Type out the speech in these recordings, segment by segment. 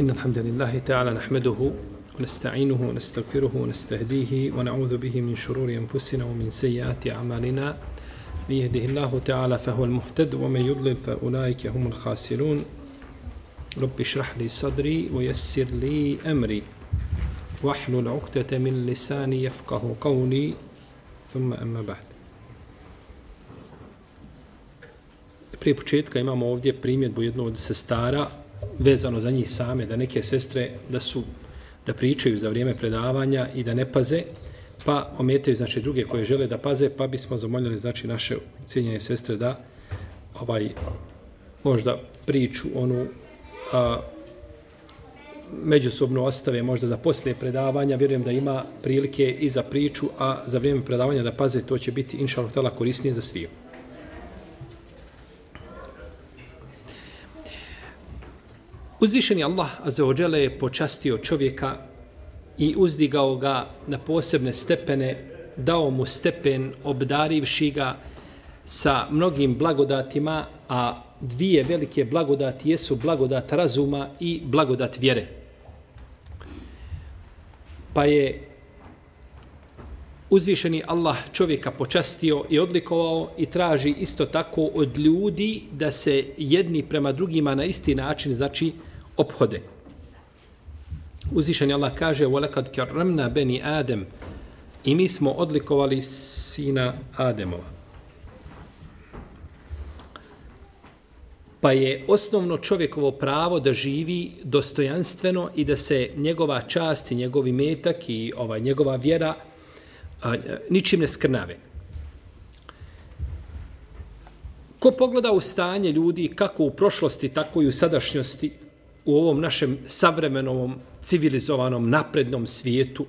إن الحمد لله تعالى نحمده ونستعينه ونستغفره ونستهديه ونعوذ به من شرور أنفسنا ومن سيئات أعمالنا. من يهده الله تعالى فهو المهتد ومن يضلل فأولئك هم الخاسرون. رب اشرح لي صدري ويسر لي أمري. واحلل عقدة من لساني يفقه قولي. ثم أما بعد. Prije početka imamo ovdje primjedbu jednu od sestara vezano za njih same, da neke sestre da su da pričaju za vrijeme predavanja i da ne paze, pa ometaju znači druge koje žele da paze, pa bismo zamoljili znači naše cijenjene sestre da ovaj možda priču onu a, međusobno ostave možda za poslije predavanja, vjerujem da ima prilike i za priču, a za vrijeme predavanja da paze, to će biti inša korisnije za sviju. Uzvišeni Allah Azzawajal je počastio čovjeka i uzdigao ga na posebne stepene, dao mu stepen obdarivši ga sa mnogim blagodatima, a dvije velike blagodati jesu blagodat razuma i blagodat vjere. Pa je uzvišeni Allah čovjeka počastio i odlikovao i traži isto tako od ljudi da se jedni prema drugima na isti način, znači, ophode. Uzvišen Allah kaže وَلَكَدْ كَرَّمْنَا بَنِي آدَمْ I mi smo odlikovali sina Ademova. Pa je osnovno čovjekovo pravo da živi dostojanstveno i da se njegova čast i njegovi metak i ovaj, njegova vjera a, ničim ne skrnave. Ko pogleda u stanje ljudi kako u prošlosti, tako i u sadašnjosti, u ovom našem savremenom, civilizovanom, naprednom svijetu,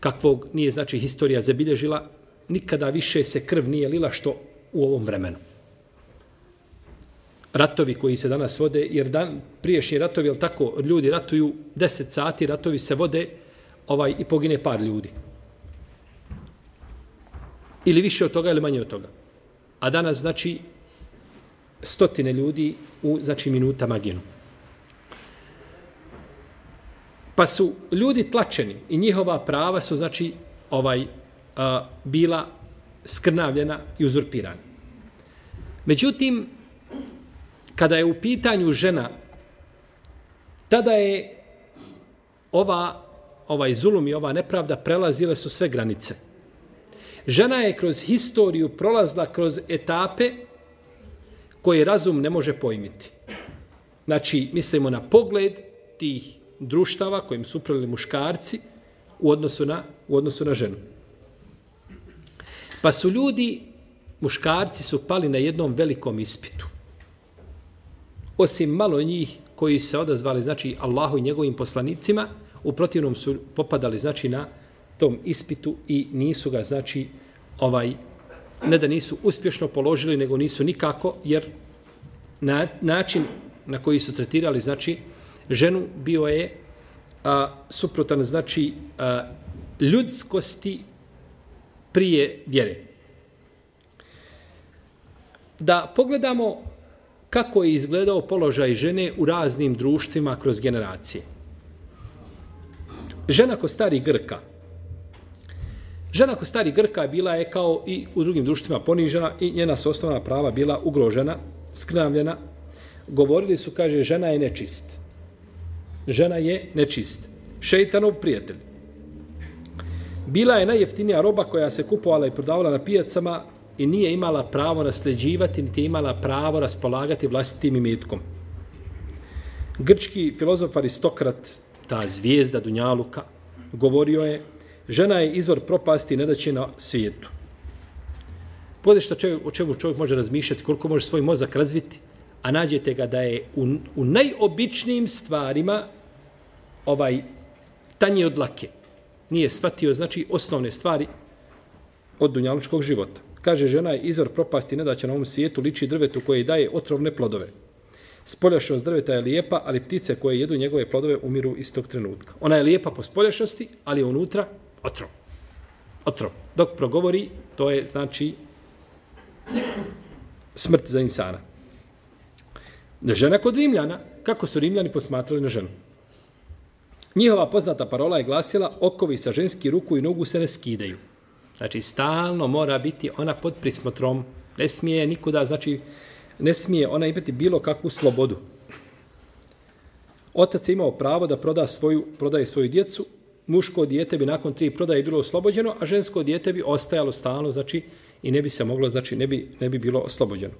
kakvog nije, znači, historija zabilježila, nikada više se krv nije lila što u ovom vremenu. Ratovi koji se danas vode, jer dan, priješnji ratovi, jel tako, ljudi ratuju 10 sati, ratovi se vode ovaj i pogine par ljudi. Ili više od toga, ili manje od toga. A danas, znači, stotine ljudi u, znači, minutama ginu. Pa su ljudi tlačeni i njihova prava su, znači, ovaj a, bila skrnavljena i uzurpirana. Međutim, kada je u pitanju žena, tada je ova, ovaj zulum i ova nepravda prelazile su sve granice. Žena je kroz historiju prolazla kroz etape koje razum ne može pojmiti. Znači, mislimo na pogled tih društava kojim su upravili muškarci u odnosu na, u odnosu na ženu. Pa su ljudi, muškarci su pali na jednom velikom ispitu. Osim malo njih koji se odazvali, znači, Allahu i njegovim poslanicima, u protivnom su popadali, znači, na tom ispitu i nisu ga, znači, ovaj, ne da nisu uspješno položili, nego nisu nikako, jer na, način na koji su tretirali, znači, ženu bio je a, suprotan znači a, ljudskosti prije vjere. Da pogledamo kako je izgledao položaj žene u raznim društvima kroz generacije. Žena ko stari Grka. Žena ko stari Grka bila je kao i u drugim društvima ponižena i njena su osnovna prava bila ugrožena, skrnavljena. Govorili su, kaže, žena je nečist žena je nečist. Šeitanov prijatelj. Bila je najjeftinija roba koja se kupovala i prodavala na pijacama i nije imala pravo nasljeđivati, niti imala pravo raspolagati vlastitim imetkom. Grčki filozof Aristokrat, ta zvijezda Dunjaluka, govorio je, žena je izvor propasti i nedaće na svijetu. Pogledaj što čovjek, o čemu čovjek može razmišljati, koliko može svoj mozak razviti, a nađete ga da je u, u najobičnijim stvarima ovaj tanje od lake. Nije shvatio, znači, osnovne stvari od dunjalučkog života. Kaže, žena je izvor propasti ne da će na ovom svijetu liči drvetu koje daje otrovne plodove. Spoljašnost drveta je lijepa, ali ptice koje jedu njegove plodove umiru istog trenutka. Ona je lijepa po spoljašnosti, ali je unutra otrov. Otrov. Dok progovori, to je, znači, smrt za insana. Žena kod Rimljana, kako su rimljani posmatrali na ženu. Njihova poznata parola je glasila okovi sa ženski ruku i nogu se ne skidaju. Znači, stalno mora biti ona pod prismotrom. Ne smije nikuda, znači, ne smije ona imati bilo kakvu slobodu. Otac je imao pravo da proda svoju, prodaje svoju djecu, muško dijete bi nakon tri prodaje bilo oslobođeno, a žensko dijete bi ostajalo stalno, znači, i ne bi se moglo, znači, ne bi, ne bi bilo oslobođeno.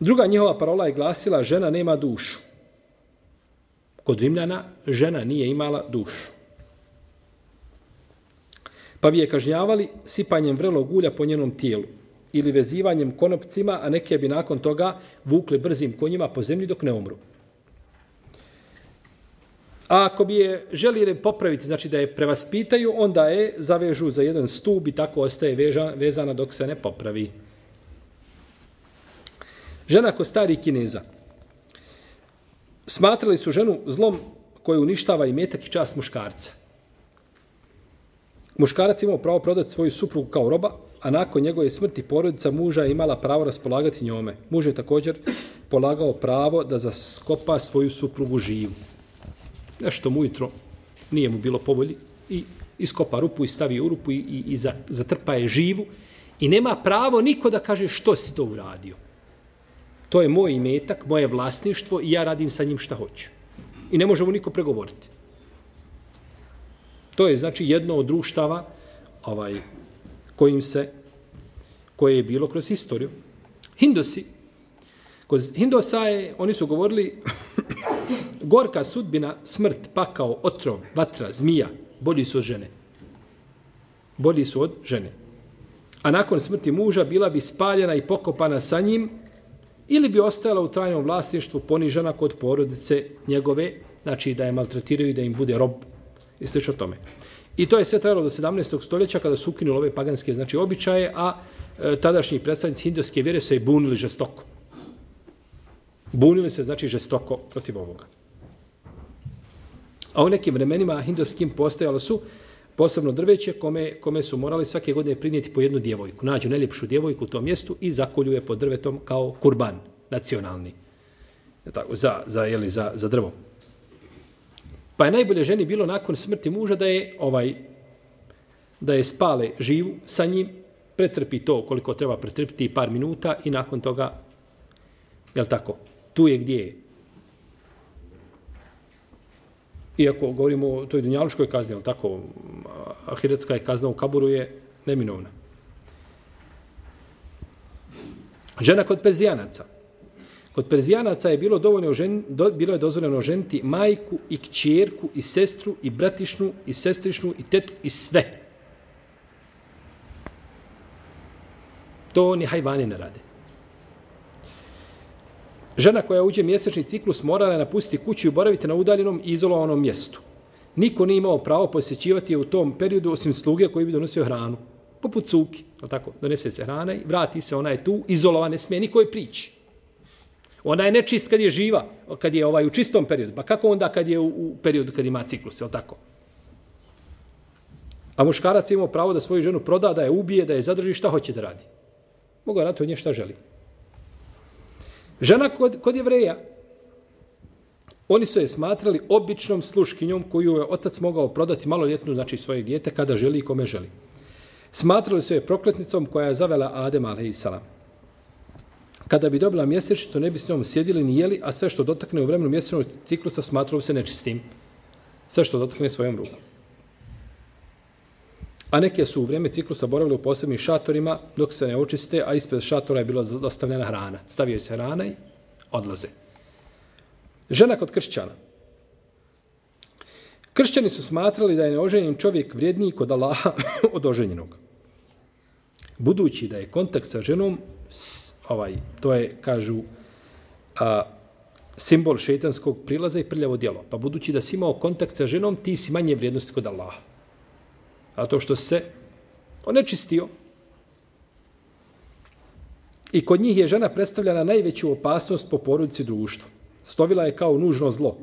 Druga njihova parola je glasila, žena nema dušu. Kod Rimljana žena nije imala dušu. Pa bi je kažnjavali sipanjem vrelog ulja po njenom tijelu ili vezivanjem konopcima, a neke bi nakon toga vukli brzim konjima po zemlji dok ne umru. A ako bi je želi popraviti, znači da je prevaspitaju, onda je zavežu za jedan stub i tako ostaje vezana dok se ne popravi. Žena ko stari kineza. Smatrali su ženu zlom koju uništava i metak i čast muškarca. Muškarac imao pravo prodati svoju suprugu kao roba, a nakon njegove smrti porodica muža imala pravo raspolagati njome. Muž je također polagao pravo da zaskopa svoju suprugu živu. Nešto mu jutro nije mu bilo povolji i iskopa rupu i stavi u rupu i, i, i zatrpa je živu i nema pravo niko da kaže što si to uradio. To je moj imetak, moje vlasništvo i ja radim sa njim šta hoću. I ne možemo niko pregovoriti. To je znači jedno od društava ovaj, kojim se, koje je bilo kroz historiju. Hindusi, kod Hindosa je, oni su govorili gorka sudbina, smrt, pakao, otrov, vatra, zmija, bolji su od žene. Bolji su od žene. A nakon smrti muža bila bi spaljena i pokopana sa njim ili bi ostajala u trajnom vlasništvu ponižena kod porodice njegove, znači da je maltretiraju i da im bude rob i sl. tome. I to je sve trajalo do 17. stoljeća kada su ukinuli ove paganske znači, običaje, a e, tadašnji predstavnici hindoske vjere se bunili žestoko. Bunili se, znači, žestoko protiv ovoga. A u nekim vremenima hindoskim postojalo su posebno drveće kome, kome su morali svake godine prinijeti po jednu djevojku. Nađu najljepšu djevojku u tom mjestu i zakolju je pod drvetom kao kurban nacionalni. Tako, za, za, jeli, za, za drvo. Pa je najbolje ženi bilo nakon smrti muža da je ovaj da je spale živu sa njim, pretrpi to koliko treba pretrpiti par minuta i nakon toga, jel tako, tu je gdje je. Iako govorimo o toj dunjaluškoj kazni, ali tako, ahiretska je kazna u kaburu je neminovna. Žena kod Perzijanaca. Kod Perzijanaca je bilo dovoljno žen, do, bilo je dozvoljeno ženiti majku i kćerku i sestru i bratišnu i sestrišnu i tetku i sve. To oni hajvani ne rade. Žena koja uđe mjesečni ciklus morala je napustiti kuću i boraviti na udaljenom i izolovanom mjestu. Niko nije imao pravo posjećivati je u tom periodu osim sluge koji bi donosio hranu. Poput cuki, tako, donese se hrana i vrati se, ona je tu, izolova, ne smije nikoj prići. Ona je nečist kad je živa, kad je ovaj u čistom periodu. Pa kako onda kad je u, u periodu kad ima ciklus, je tako? A muškarac ima pravo da svoju ženu proda, da je ubije, da je zadrži, šta hoće da radi? Mogu raditi od nje šta želi. Žena kod, kod jevreja, oni su je smatrali običnom sluškinjom koju je otac mogao prodati maloljetnu, znači svoje dijete, kada želi i kome želi. Smatrali su je prokletnicom koja je zavela Adem a.s. Kada bi dobila mjesečnicu, ne bi s njom sjedili ni jeli, a sve što dotakne u vremenu mjesečnog ciklusa smatralo se nečistim. Sve što dotakne svojom rukom. A neke su u vrijeme ciklusa boravile u posebnim šatorima dok se ne očiste, a ispred šatora je bila dostavljena hrana. Stavio se hrana i odlaze. Žena kod kršćana. Kršćani su smatrali da je neoženjen čovjek vrijedniji kod Allaha od oženjenog. Budući da je kontakt sa ženom ovaj, to je, kažu, a, simbol šeitanskog prilaza i prljavo djelo. Pa budući da si imao kontakt sa ženom, ti si manje vrijednosti kod Allaha. A to što se onečistio. I kod njih je žena predstavljala najveću opasnost po porodici društvu. Stovila je kao nužno zlo.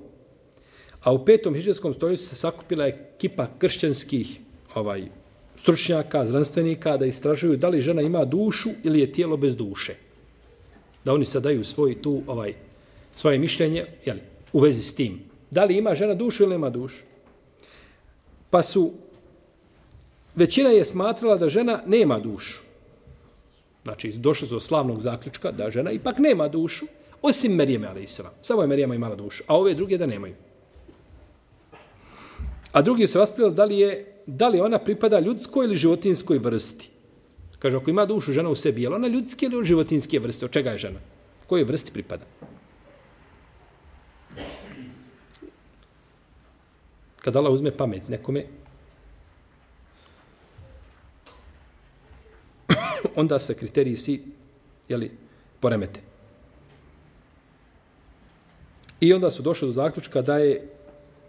A u petom hiđarskom stoljeću se sakupila ekipa kršćanskih ovaj, stručnjaka, znanstvenika da istražuju da li žena ima dušu ili je tijelo bez duše da oni sad daju svoj tu ovaj svoje mišljenje jeli, u vezi s tim. Da li ima žena dušu ili nema dušu? Pa su, većina je smatrala da žena nema dušu. Znači, došlo su do slavnog zaključka da žena ipak nema dušu, osim Merijeme, ali isra. Samo je Merijema imala dušu, a ove druge da nemaju. A drugi su raspravili da li, je, da li ona pripada ljudskoj ili životinskoj vrsti. Kaže, ako ima dušu žena u sebi, je ona ljudske ili životinske vrste? Od čega je žena? Kojoj vrsti pripada? Kad Allah uzme pamet nekome, onda se kriteriji si jeli, poremete. I onda su došli do zaključka da je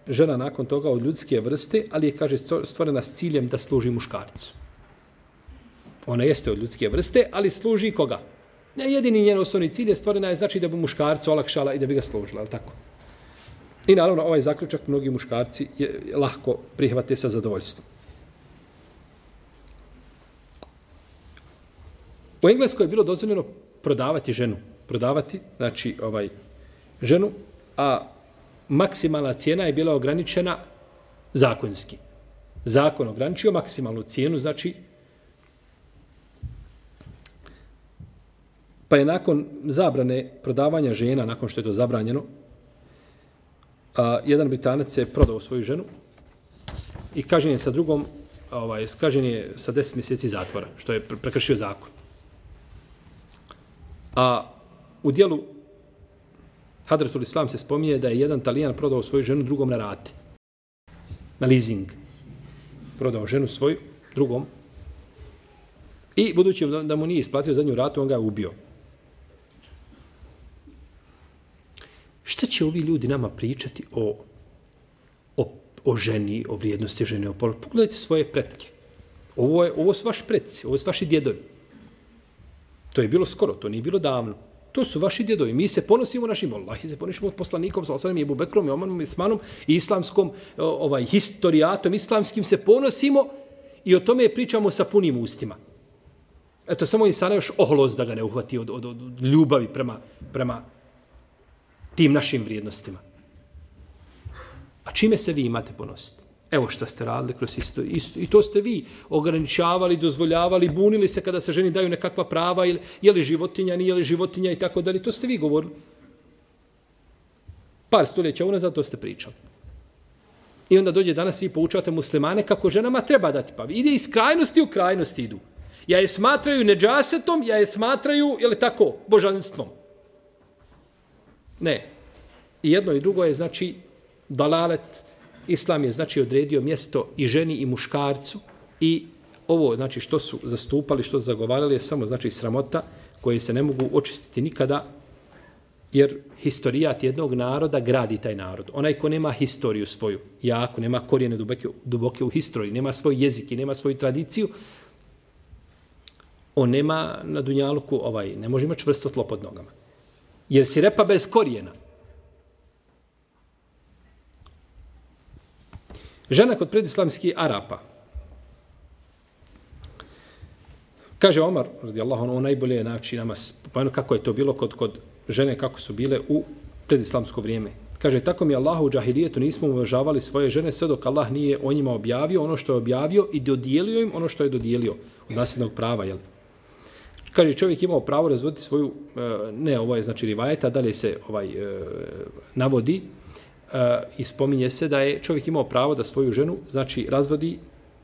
žena nakon toga od ljudske vrste, ali je, kaže, stvorena s ciljem da služi muškarcu. Ona jeste od ljudske vrste, ali služi koga? Ne, jedini njen osnovni cilj je stvorena je znači da bi muškarcu olakšala i da bi ga služila, ali tako? I naravno, ovaj zaključak mnogi muškarci je lahko prihvate sa zadovoljstvom. U Engleskoj je bilo dozvoljeno prodavati ženu. Prodavati, znači, ovaj, ženu, a maksimalna cijena je bila ograničena zakonski. Zakon ograničio maksimalnu cijenu, znači, pa je nakon zabrane prodavanja žena, nakon što je to zabranjeno, a, jedan Britanac je prodao svoju ženu i kažen je sa drugom, ovaj, kažen je sa 10 mjeseci zatvora, što je prekršio zakon. A u dijelu Hadratul Islam se spominje da je jedan talijan prodao svoju ženu drugom na rate. Na leasing. Prodao ženu svoju drugom. I budući da mu nije isplatio zadnju ratu, on ga je ubio. Šta će ovi ljudi nama pričati o, o, o ženi, o vrijednosti žene? O Pogledajte svoje pretke. Ovo, je, ovo su vaši predci, ovo su vaši djedovi. To je bilo skoro, to nije bilo davno. To su vaši djedovi. Mi se ponosimo našim, Allah, se ponosimo poslanikom, sa osanem i Bubekrom i Omanom Ismanom i islamskom ovaj, historijatom, islamskim se ponosimo i o tome pričamo sa punim ustima. Eto, samo insana još oholost da ga ne uhvati od, od, od ljubavi prema, prema tim našim vrijednostima. A čime se vi imate ponositi? Evo što ste radili kroz isto, isto. I to ste vi ograničavali, dozvoljavali, bunili se kada se ženi daju nekakva prava, ili, je li životinja, nije li životinja i tako dalje. To ste vi govorili. Par stoljeća unazad to ste pričali. I onda dođe danas vi poučavate muslimane kako ženama treba dati pa. Ide iz krajnosti u krajnosti idu. Ja je smatraju neđasetom, ja je smatraju, je li tako, božanstvom. Ne. I jedno i drugo je, znači, dalalet, Islam je znači odredio mjesto i ženi i muškarcu i ovo znači što su zastupali, što su zagovarali je samo znači sramota koje se ne mogu očistiti nikada jer historijat jednog naroda gradi taj narod. Onaj ko nema historiju svoju, jako, nema korijene duboke, duboke u historiji, nema svoj jezik i nema svoju tradiciju, on nema na Dunjaluku, ovaj, ne može imati čvrsto tlo pod nogama. Jer si repa bez korijena. Žena kod predislamskih Arapa. Kaže Omar, radijallahu ono, najbolje je naći nama spomenu pa kako je to bilo kod, kod žene, kako su bile u predislamsko vrijeme. Kaže, tako mi Allahu u džahilijetu nismo uvažavali svoje žene sve dok Allah nije o njima objavio ono što je objavio i dodijelio im ono što je dodijelio od nasljednog prava. Jel? Kaže, čovjek imao pravo razvoditi svoju, e, ne, ovo je znači rivajeta, dalje se ovaj e, navodi, uh, i spominje se da je čovjek imao pravo da svoju ženu znači razvodi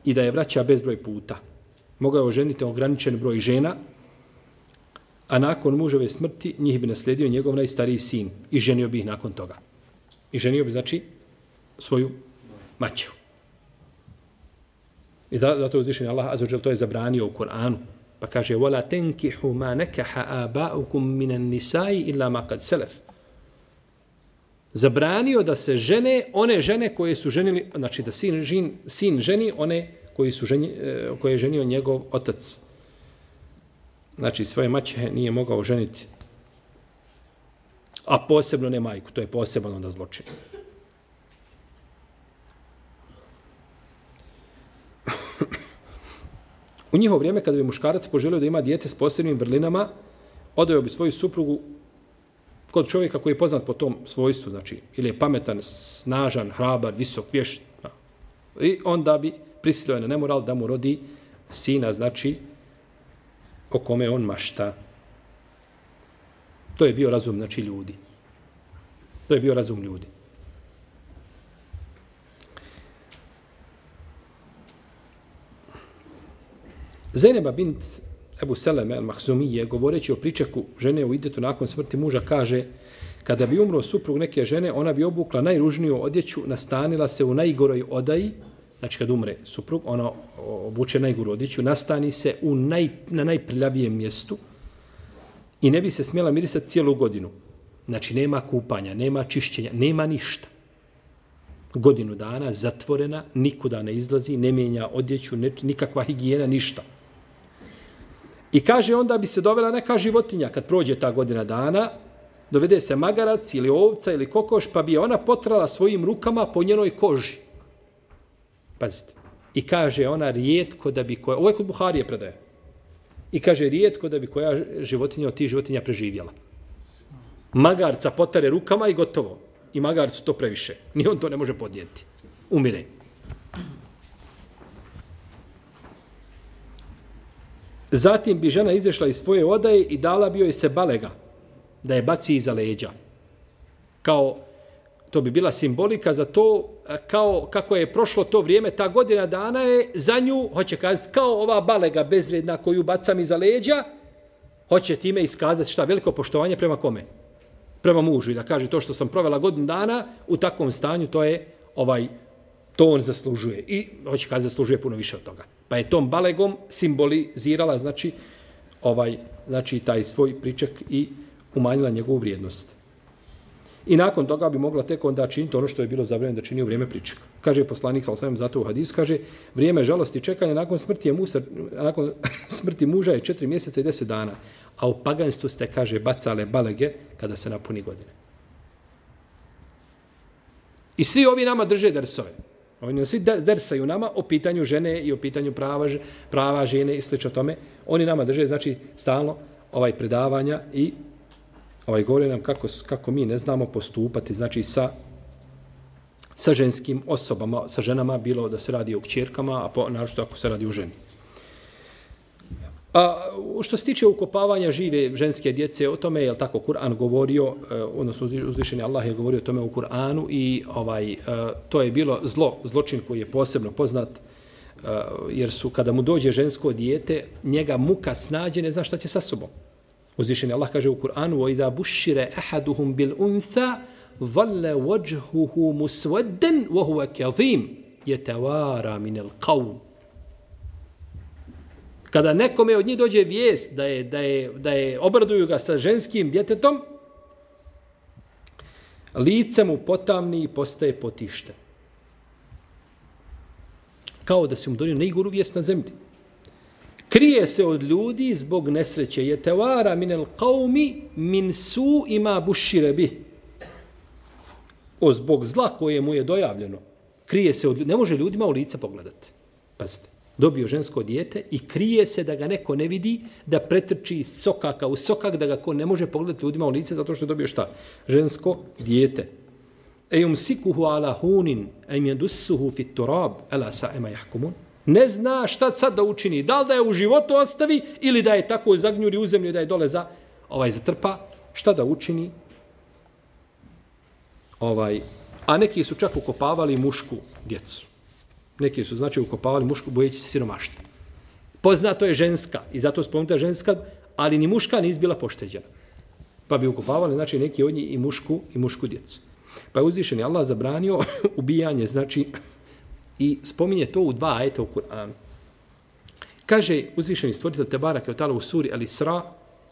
i da je vraća bezbroj puta. Mogao je oženiti ograničen broj žena, a nakon muževe smrti njih bi nasledio njegov najstariji sin i ženio bi ih nakon toga. I ženio bi, znači, svoju maću. I zato uzvišenje Allah, azuđel, to je zabranio u Koranu. Pa kaže, وَلَا تَنْكِحُ مَا نَكَحَ آبَاؤُكُمْ مِنَ النِّسَاءِ إِلَّا مَا قَدْ سَلَفُ zabranio da se žene one žene koje su ženili, znači da sin, žin, sin ženi one koji su ženi, e, koje je ženio njegov otac. Znači svoje maće nije mogao ženiti. A posebno ne majku, to je posebno onda zločin. U njihovo vrijeme, kada bi muškarac poželio da ima dijete s posebnim vrlinama, odao bi svoju suprugu kod čovjeka koji je poznat po tom svojstvu, znači, ili je pametan, snažan, hrabar, visok, vješt, i onda bi prisilio na nemoral da mu rodi sina, znači, o kome on mašta. To je bio razum, znači, ljudi. To je bio razum ljudi. Zeneba bint Ebu Seleme al-Mahzumije, govoreći o pričaku žene u idetu nakon smrti muža, kaže kada bi umro suprug neke žene, ona bi obukla najružniju odjeću, nastanila se u najgoroj odaji, znači kad umre suprug, ona obuče najgoru odjeću, nastani se u naj, na najprljavijem mjestu i ne bi se smjela mirisati cijelu godinu. Znači nema kupanja, nema čišćenja, nema ništa. Godinu dana zatvorena, nikuda ne izlazi, ne mijenja odjeću, ne, nikakva higijena, ništa. I kaže onda bi se dovela neka životinja kad prođe ta godina dana, dovede se magarac ili ovca ili kokoš, pa bi ona potrala svojim rukama po njenoj koži. Pazite. I kaže ona rijetko da bi koja, ovo je kod Buharije predaje. I kaže rijetko da bi koja životinja od tih životinja preživjela. Magarca potare rukama i gotovo. I magarcu to previše. Ni on to ne može podnijeti. Umire. Zatim bi žena izašla iz svoje odaje i dala bi joj se balega da je baci iza leđa. Kao, to bi bila simbolika za to, kao kako je prošlo to vrijeme, ta godina dana je za nju, hoće kazati, kao ova balega bezredna koju bacam iza leđa, hoće time iskazati šta, veliko poštovanje prema kome? Prema mužu i da kaže to što sam provela godinu dana u takvom stanju, to je ovaj to on zaslužuje. I hoće kazati, zaslužuje puno više od toga. Pa je tom balegom simbolizirala, znači, ovaj, znači taj svoj pričak i umanjila njegovu vrijednost. I nakon toga bi mogla tek onda činiti ono što je bilo zabranjeno da čini u vrijeme pričaka. Kaže poslanik sa osvijem zato u hadisu, kaže, vrijeme žalosti čekanja nakon smrti, je musa, nakon smrti muža je četiri mjeseca i deset dana, a u paganstvu ste, kaže, bacale balege kada se napuni godine. I svi ovi nama drže dersove. Oni svi dersaju nama o pitanju žene i o pitanju prava, prava žene i slično tome. Oni nama drže, znači, stalno ovaj predavanja i ovaj govore nam kako, kako mi ne znamo postupati, znači, sa sa ženskim osobama, sa ženama, bilo da se radi o kćerkama, a po, naravno ako se radi o ženi. A što se tiče ukopavanja žive ženske djece, o tome je tako Kur'an govorio, e, odnosno uzvišeni Allah je govorio o tome u Kur'anu i ovaj e, to je bilo zlo, zločin koji je posebno poznat e, jer su kada mu dođe žensko dijete, njega muka snađe, ne zna šta će sa sobom. Uzvišeni Allah kaže u Kur'anu: "Wa idha bushira ahaduhum bil untha dhalla wajhuhu muswaddan wa huwa kadhim yatawara min al-qawm." Kada nekome od njih dođe vijest da je, da je, da je obraduju ga sa ženskim djetetom, lice mu potamni i postaje potište. Kao da se mu donio najgoru vijest na zemlji. Krije se od ljudi zbog nesreće. Je tevara min el qaumi min su ima bušire bi. O zbog zla koje mu je dojavljeno. Krije se od ljudi. Ne može ljudima u lice pogledati. Pazite dobio žensko dijete i krije se da ga neko ne vidi, da pretrči iz sokaka u sokak, da ga ko ne može pogledati ljudima u lice zato što je dobio šta? Žensko dijete. Ejum sikuhu ala hunin, ejum jedussuhu fit turab, ala sa ema jahkumun. Ne zna šta sad da učini, da li da je u životu ostavi ili da je tako zagnjuri u zemlju da je dole za ovaj zatrpa, šta da učini? Ovaj, a neki su čak ukopavali mušku djecu. Neki su znači ukopavali mušku bojeći se siromaštva. Poznato je ženska i zato spomenuta ženska, ali ni muška ni izbila pošteđena. Pa bi ukopavali znači neki od njih i mušku i mušku djecu. Pa je uzvišeni Allah zabranio ubijanje, znači i spominje to u dva ajeta u Kur'anu. Kaže uzvišeni stvoritelj Tebara kao tala u suri Ali Sra,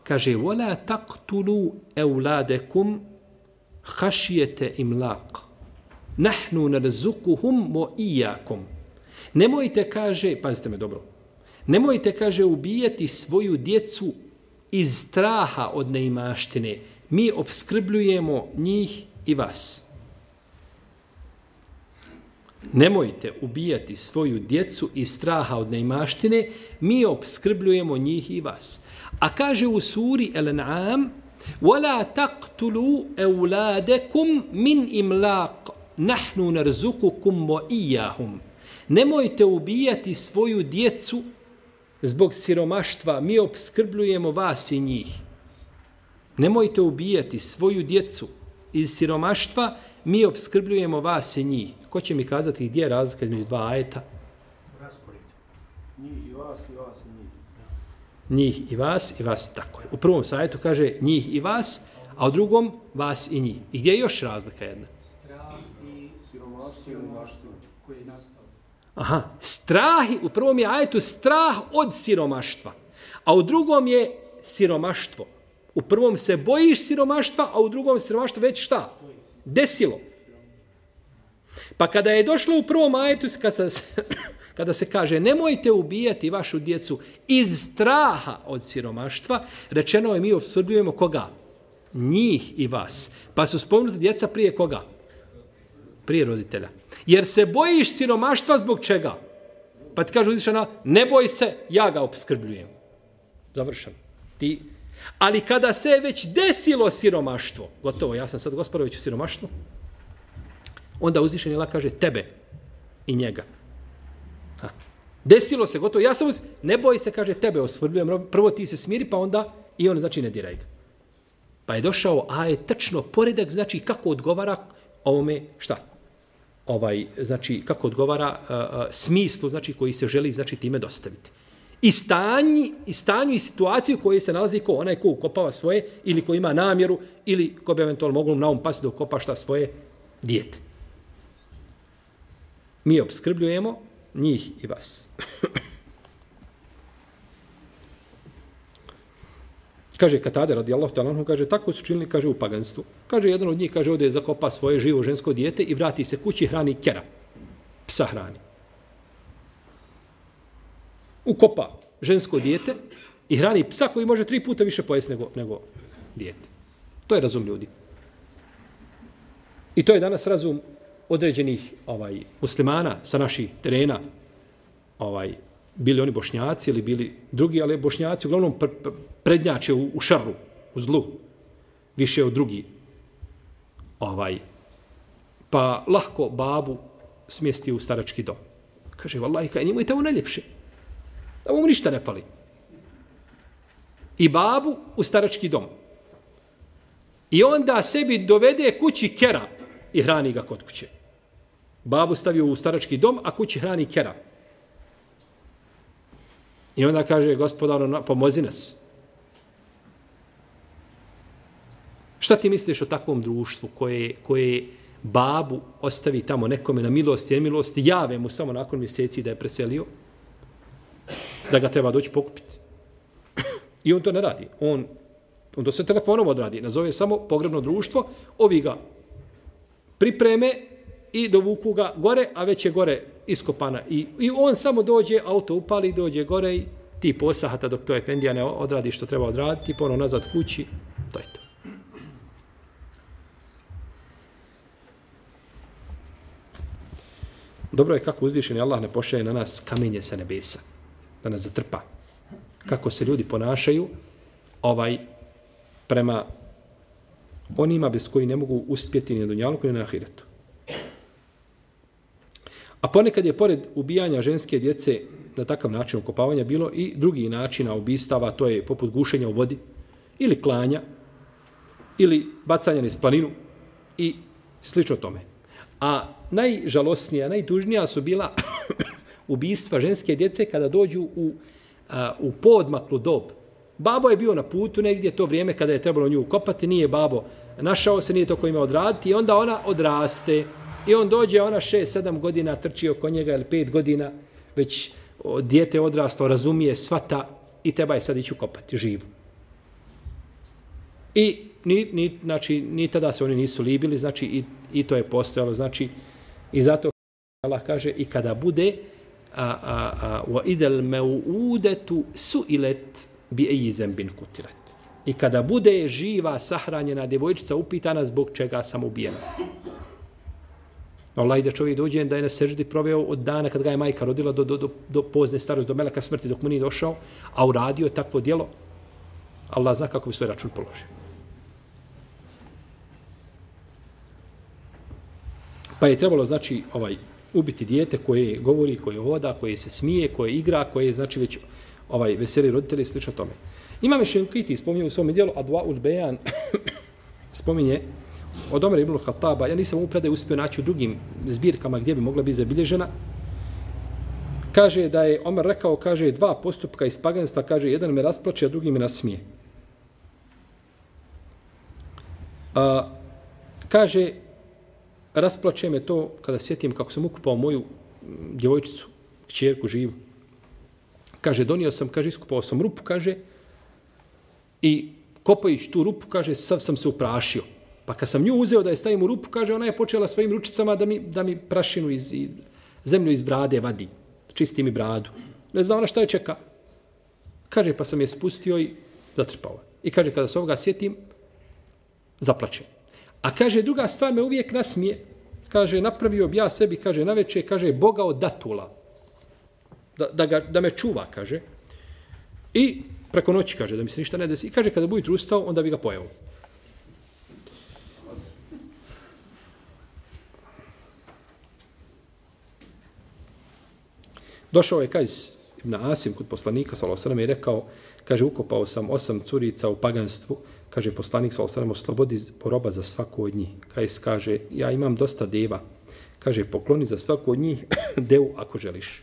kaže وَلَا تَقْتُلُوا أَوْلَادَكُمْ خَشِيَةَ إِمْلَاقَ Nahnu narzukuhum mo iyakum. Nemojte, kaže, pazite me dobro, nemojte, kaže, ubijati svoju djecu iz straha od neimaštine. Mi obskrbljujemo njih i vas. Nemojte ubijati svoju djecu iz straha od neimaštine, mi obskrbljujemo njih i vas. A kaže u suri El-An'am, وَلَا تَقْتُلُوا أَوْلَادَكُمْ مِنْ إِمْلَاقٍ نَحْنُ نَرْزُقُكُمْ وَإِيَّهُمْ Nemojte ubijati svoju djecu zbog siromaštva. Mi obskrbljujemo vas i njih. Nemojte ubijati svoju djecu iz siromaštva. Mi obskrbljujemo vas i njih. Ko će mi kazati gdje je razlika između dva ajeta? Raspored. Njih i vas i vas i njih. Njih i vas i vas. Tako je. U prvom sajetu kaže njih i vas, a u drugom vas i njih. I gdje je još razlika jedna? Strah i siromaštvo i maštvo koji je nastao. Aha, strah, u prvom je ajetu strah od siromaštva, a u drugom je siromaštvo. U prvom se bojiš siromaštva, a u drugom siromaštvo već šta? Desilo. Pa kada je došlo u prvom ajetu, kada se, kada se kaže nemojte ubijati vašu djecu iz straha od siromaštva, rečeno je mi obsrbljujemo koga? Njih i vas. Pa su spomenuti djeca prije koga? Prije roditelja. Jer se bojiš siromaštva zbog čega? Pa ti kaže uzvišena, ne boj se, ja ga obskrbljujem. Završeno. Ti. Ali kada se je već desilo siromaštvo, gotovo, ja sam sad gospodović u siromaštvu, onda uzvišen je kaže tebe i njega. Ha. Desilo se, gotovo, ja sam uz... ne boj se, kaže, tebe osvrbljujem, prvo ti se smiri, pa onda i on, znači, ne diraj ga. Pa je došao, a je tačno poredak, znači, kako odgovara ovome, šta? Ovaj znači kako odgovara uh, uh, smislu znači koji se želi znači time dostaviti. I stanji, i stanju i situaciju u kojoj se nalazi ko onaj ko ukopava svoje ili ko ima namjeru ili ko bi eventualno moglo na um pasti da ukopa šta svoje dijete. Mi obskrbljujemo njih i vas. Kaže Katade radijallahu ta'ala anhu kaže tako su činili kaže u paganstvu. Kaže jedan od njih kaže ode zakopa svoje živo žensko dijete i vrati se kući hrani kera. Psa hrani. Ukopa žensko dijete i hrani psa koji može tri puta više pojesti nego, nego dijete. To je razum ljudi. I to je danas razum određenih ovaj muslimana sa naših terena ovaj bili oni bošnjaci ili bili drugi, ali bošnjaci uglavnom pr pr prednjače u, u šarru, u zlu, više od drugi. Ovaj, pa lahko babu smjesti u starački dom. Kaže, vallaj, kaj njemu je tamo najljepše. Da mu ništa ne pali. I babu u starački dom. I onda sebi dovede kući kera i hrani ga kod kuće. Babu stavio u starački dom, a kući hrani kera. I onda kaže, gospodaro, pomozi nas. Šta ti misliš o takvom društvu koje, koje babu ostavi tamo nekome na milost i nemilost, jave mu samo nakon mjeseci da je preselio, da ga treba doći pokupiti. I on to ne radi. On, on to sve telefonom odradi. Nazove samo pogrebno društvo, ovi ga pripreme i dovuku ga gore, a već je gore iskopana. I, i on samo dođe, auto upali, dođe gore i ti posahata dok to Efendija ne odradi što treba odraditi, ponovno nazad kući, to je to. Dobro je kako uzvišeni Allah ne pošalje na nas kamenje sa nebesa, da nas zatrpa. Kako se ljudi ponašaju ovaj prema onima bez koji ne mogu uspjeti ni na dunjalu, ni na ahiretu. A ponekad je pored ubijanja ženske djece na takav način okopavanja bilo i drugi načina ubistava, to je poput gušenja u vodi ili klanja ili bacanja na planinu i slično tome. A najžalosnija, najtužnija su bila ubistva ženske djece kada dođu u, a, u podmaklu dob. Babo je bio na putu negdje to vrijeme kada je trebalo nju ukopati, nije babo našao se, nije to ko ima odraditi i onda ona odraste I on dođe, ona šest, sedam godina trči oko njega ili pet godina, već dijete odrasto, razumije, svata i treba je sad ići ukopati, živu. I ni, ni, znači, ni tada se oni nisu libili, znači i, i to je postojalo, znači i zato Allah kaže i kada bude a, a, a, wa idel me udetu su ilet bi eji zembin kutilet. I kada bude živa, sahranjena djevojčica upitana zbog čega sam ubijena. Allah da čovjek dođe da je na seždi proveo od dana kad ga je majka rodila do, do, do, do pozne starosti, do meleka smrti, dok mu nije došao, a uradio je takvo dijelo, Allah zna kako bi svoj račun položio. Pa je trebalo, znači, ovaj, ubiti dijete koje govori, koje voda, koje se smije, koje igra, koje je, znači, već ovaj, veseli roditelji i slično tome. Imam je Šenkiti, spominje u svom dijelu, a dva ulbejan spominje od Omer ibn Khattaba, ja nisam u predaju uspio naći u drugim zbirkama gdje bi mogla biti zabilježena, kaže da je Omer rekao, kaže, dva postupka iz paganstva, kaže, jedan me rasplače, a drugi me nasmije. A, kaže, rasplače me to kada sjetim kako sam ukupao moju mm, djevojčicu, kćerku živu. Kaže, donio sam, kaže, iskupao sam rupu, kaže, i kopajući tu rupu, kaže, sav sam se uprašio. Pa kad sam nju uzeo da je stavim u rupu, kaže, ona je počela svojim ručicama da mi, da mi prašinu iz, iz zemlju iz brade vadi. Čisti mi bradu. Ne zna ona šta je čeka. Kaže, pa sam je spustio i zatrpao. I kaže, kada se ovoga sjetim, zaplačem. A kaže, druga stvar me uvijek nasmije. Kaže, napravio bi ja sebi, kaže, na večer, kaže, Boga od datula. Da, da, ga, da me čuva, kaže. I preko noći, kaže, da mi se ništa ne desi. I kaže, kada budi ustao, onda bi ga pojao. Došao je Kajs ibn Asim kod poslanika, sallallahu alejhi ve i rekao, kaže, ukopao sam osam curica u paganstvu, kaže poslanik sa oslobodi poroba za svaku od njih. Kajs kaže, ja imam dosta deva. Kaže, pokloni za svaku od njih devu ako želiš.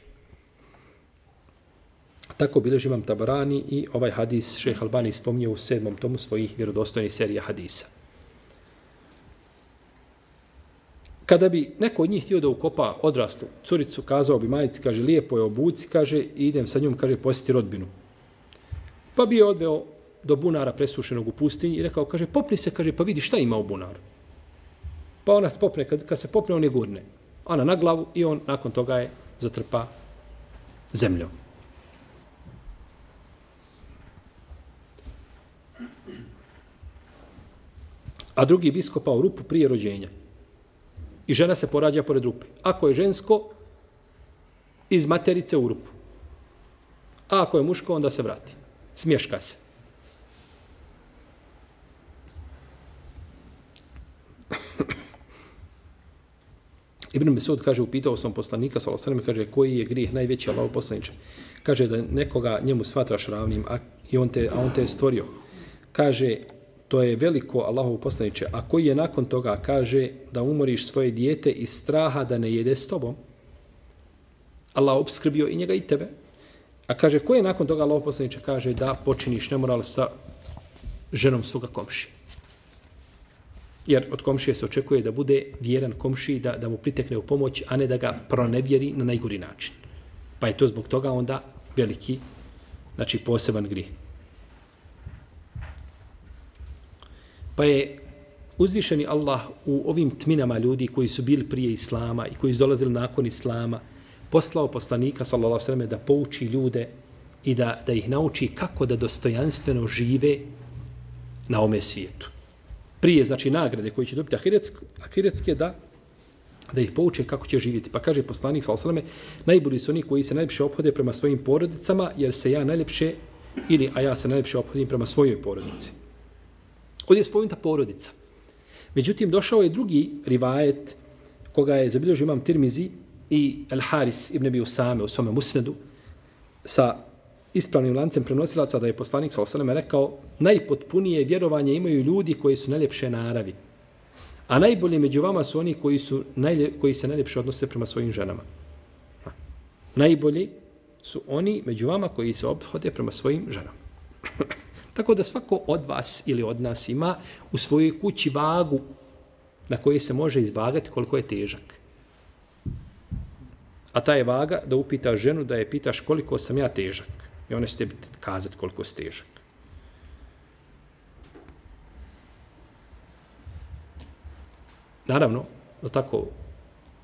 Tako bileži imam Tabarani i ovaj hadis šeh Albani spomnio u sedmom tomu svojih vjerodostojnih serija hadisa. Kada bi neko od njih htio da ukopa odraslu curicu, kazao bi majici, kaže, lijepo je obuci, kaže, idem sa njom, kaže, posjeti rodbinu. Pa bi je odveo do bunara presušenog u pustinji i rekao, kaže, popni se, kaže, pa vidi šta ima u bunaru. Pa ona popne, kad, kad se popne, on je gurne. Ona na glavu i on nakon toga je zatrpa zemljom. A drugi bi u rupu prije rođenja. I žena se porađa pored rupe. Ako je žensko, iz materice u rupu. A ako je muško, onda se vrati. Smješka se. Ibn Mesud kaže, upitao sam poslanika, sa osanem, kaže, koji je grijeh najveći Allah poslaniče? Kaže da nekoga njemu smatraš ravnim, a, i on te, a on te je stvorio. Kaže, to je veliko Allahov poslaniče. A koji je nakon toga, kaže, da umoriš svoje dijete iz straha da ne jede s tobom? Allah obskrbio i njega i tebe. A kaže, koji je nakon toga Allahov poslaniče? Kaže, da počiniš nemoral sa ženom svoga komšija. Jer od komšije se očekuje da bude vjeran komšiji, da, da mu pritekne u pomoć, a ne da ga pronevjeri na najgori način. Pa je to zbog toga onda veliki, znači poseban grih. Pa je uzvišeni Allah u ovim tminama ljudi koji su bili prije Islama i koji su dolazili nakon Islama, poslao poslanika, sallallahu sallam, da pouči ljude i da, da ih nauči kako da dostojanstveno žive na ome svijetu prije znači nagrade koje će dobiti ahiretske, ahiretske da da ih pouče kako će živjeti. Pa kaže poslanik sallallahu alejhi ve najbolji su oni koji se najljepše ophode prema svojim porodicama jer se ja najljepše ili a ja se najljepše ophodim prema svojoj porodici. Ovdje je spomenuta porodica. Međutim, došao je drugi rivajet koga je zabilježio imam Tirmizi i El Haris ibn Abi Usame u svome musnedu sa ispravnim lancem prenosilaca da je poslanik sa osaleme rekao najpotpunije vjerovanje imaju ljudi koji su najljepše naravi. A najbolje među vama su oni koji, su najlje, koji se najljepše odnose prema svojim ženama. Najbolji su oni među vama koji se obhode prema svojim ženama. Tako da svako od vas ili od nas ima u svojoj kući vagu na kojoj se može izvagati koliko je težak. A ta je vaga da upitaš ženu da je pitaš koliko sam ja težak. I ona će tebi kazati koliko si težak. Naravno, no tako,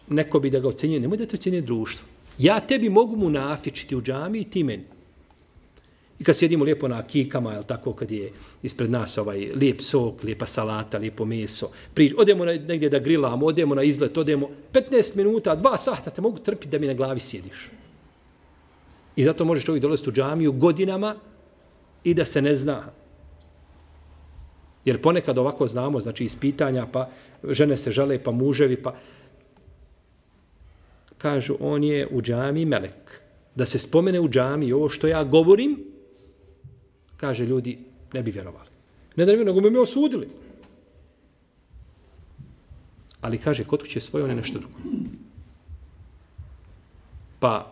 neko bi da ga ocenjuje, nemoj da to ocenjuje društvo. Ja tebi mogu mu nafičiti u džami i ti meni. I kad sjedimo lijepo na kikama, jel tako, kad je ispred nas ovaj lijep sok, lijepa salata, lijepo meso, prič, odemo na, negdje da grilamo, odemo na izlet, odemo 15 minuta, 2 sata te mogu trpiti da mi na glavi sjediš. I zato može čovjek dolaziti u džamiju godinama i da se ne zna. Jer ponekad ovako znamo, znači iz pitanja, pa žene se žele, pa muževi, pa kažu, on je u džami melek. Da se spomene u džami ovo što ja govorim, kaže ljudi, ne bi vjerovali. Ne da ne bi, nego bi me osudili. Ali kaže, kod kuće svoje, on je nešto drugo. Pa,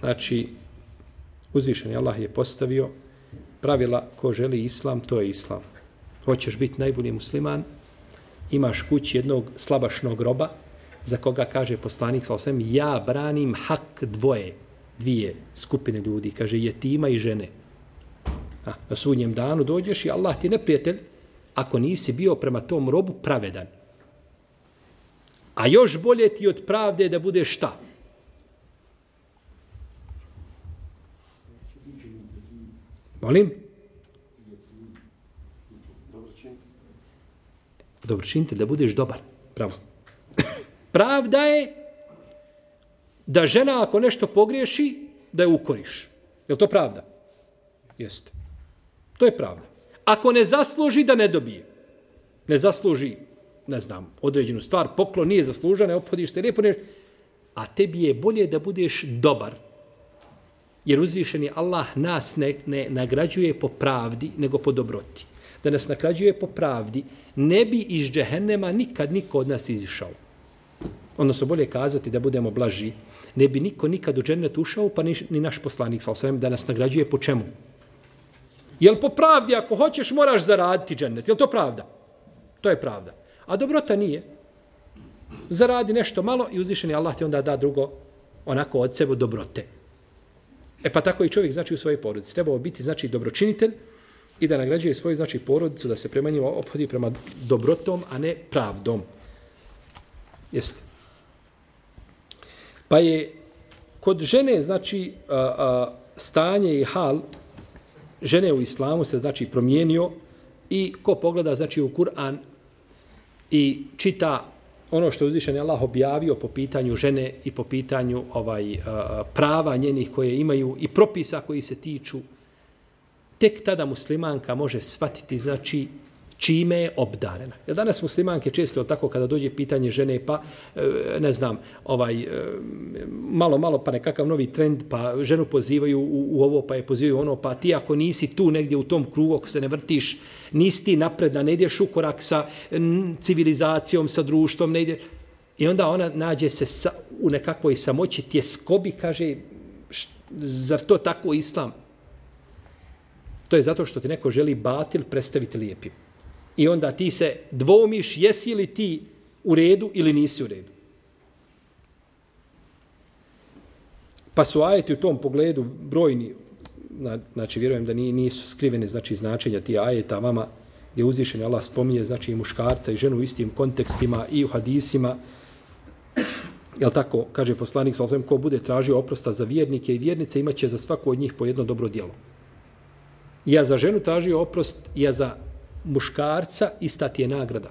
znači, uzvišeni Allah je postavio pravila ko želi islam, to je islam. Hoćeš biti najbolji musliman, imaš kući jednog slabašnog roba, za koga kaže poslanik sa osvijem, ja branim hak dvoje, dvije skupine ljudi, kaže jetima i žene. A, na sudnjem danu dođeš i Allah ti neprijatelj, ako nisi bio prema tom robu pravedan. A još bolje ti od pravde da bude šta? Molim? Dobročinitelj, da budeš dobar. Pravo. Pravda je da žena ako nešto pogriješi, da je ukoriš. Je to pravda? Jeste. To je pravda. Ako ne zasluži, da ne dobije. Ne zasluži, ne znam, određenu stvar, poklon nije zaslužan, ne opodiš se lijepo, ne... a tebi je bolje da budeš dobar. Jer uzvišeni Allah nas ne, ne nagrađuje po pravdi, nego po dobroti. Da nas nagrađuje po pravdi, ne bi iz džehennema nikad niko od nas izišao. Odnosno, bolje kazati da budemo blaži, ne bi niko nikad u džennet ušao, pa ni, ni naš poslanik, sa osvijem, da nas nagrađuje po čemu? Jel po pravdi, ako hoćeš, moraš zaraditi džennet? Jel to pravda? To je pravda. A dobrota nije. Zaradi nešto malo i uzvišeni Allah ti onda da drugo onako od sebe dobrote. E pa tako i čovjek znači u svojoj porodici. Trebao biti znači dobročinitelj i da nagrađuje svoju znači porodicu, da se prema njima ophodi prema dobrotom, a ne pravdom. Jeste. Pa je kod žene, znači, a, a, stanje i hal žene u islamu se, znači, promijenio i ko pogleda, znači, u Kur'an i čita ono što je uzvišen Allah objavio po pitanju žene i po pitanju ovaj eh, prava njenih koje imaju i propisa koji se tiču, tek tada muslimanka može shvatiti, znači, čime je obdarena. Jer danas muslimanke često tako kada dođe pitanje žene pa e, ne znam, ovaj e, malo malo pa nekakav novi trend pa ženu pozivaju u, u ovo pa je pozivaju ono pa ti ako nisi tu negdje u tom krugu ako se ne vrtiš nisi ti napredna, ne ideš u korak sa civilizacijom, sa društvom, ne ide i onda ona nađe se sa, u nekakvoj samoći tjeskobi, kaže zar to tako islam? To je zato što ti neko želi batil predstaviti lijepim. I onda ti se dvomiš jesi li ti u redu ili nisi u redu. Pa su ajeti u tom pogledu brojni, znači vjerujem da nisu skrivene znači značenja ti ajeta vama gdje uzvišen Allah spominje znači i muškarca i ženu u istim kontekstima i u hadisima. Jel tako, kaže poslanik sa osvijem, ko bude tražio oprosta za vjernike i vjernice, imaće za svako od njih po jedno dobro djelo. Ja za ženu tražio oprost, ja za muškarca ista ti je nagrada.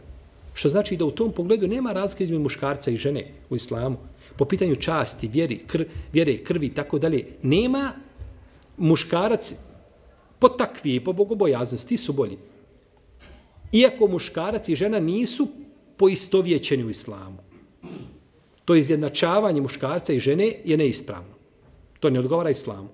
Što znači da u tom pogledu nema razlike između muškarca i žene u islamu. Po pitanju časti, vjeri, kr, vjere, krvi i tako dalje, nema muškarac po takvi i po bogobojaznosti, su bolji. Iako muškarac i žena nisu poistovjećeni u islamu. To izjednačavanje muškarca i žene je neispravno. To ne odgovara islamu.